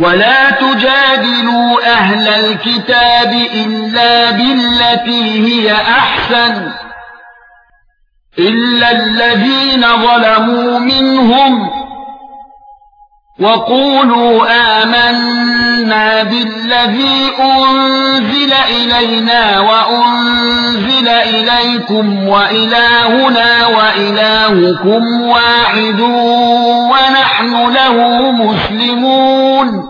ولا تجادلوا أهل الكتاب الا بالتي هي احسن الا الذين ظلموا منهم وقولوا آمنا بالذي أنزل إلينا وأنزل إليكم وإلهنا وإلهكم واحد ونحن له مسلمون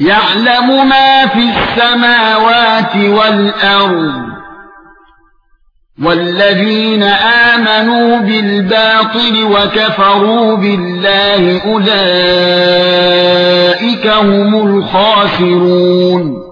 يَعْلَمُ مَا فِي السَّمَاوَاتِ وَالْأَرْضِ وَالَّذِينَ آمَنُوا بِالْبَاطِلِ وَكَفَرُوا بِاللَّهِ أُولَئِكَ هُمُ الْخَاسِرُونَ